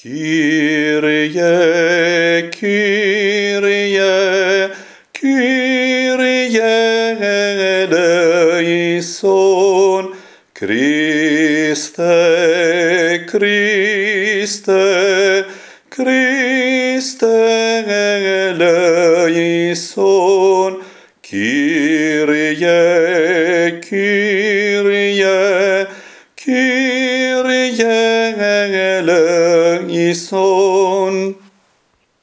Kyrie, Kyrie, Kyrie eleison, Christe, Christe, Christe eleison, Kyrie, Kyrie, Kyrie, Jeele Ison.